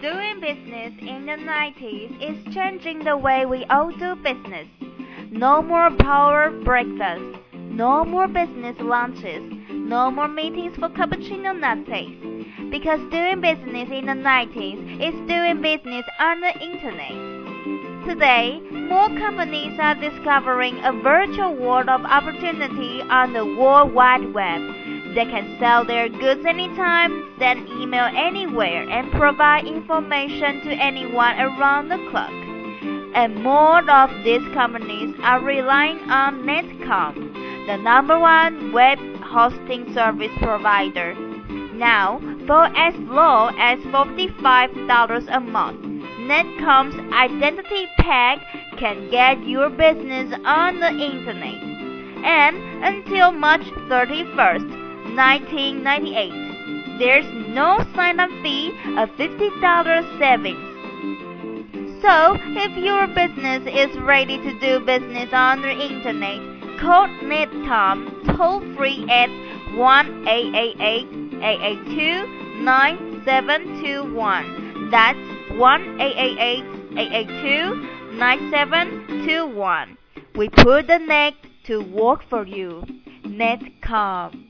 Doing business in the 90s is changing the way we all do business. No more power breakfast, no more business lunches, no more meetings for cappuccino lattes. Because doing business in the 90s is doing business on the internet. Today, more companies are discovering a virtual world of opportunity on the World Wide Web they can sell their goods anytime, send email anywhere, and provide information to anyone around the clock. And more of these companies are relying on Netcom, the number one web hosting service provider. Now, for as low as $45 a month, Netcom's Identity Pack can get your business on the internet. And until March 31st, 1998. There's no sign-up fee of $50 savings. So, if your business is ready to do business on the internet, call Netcom toll free at 1 888 882 9721. That's 1 888 882 9721. We put the net to work for you. Netcom.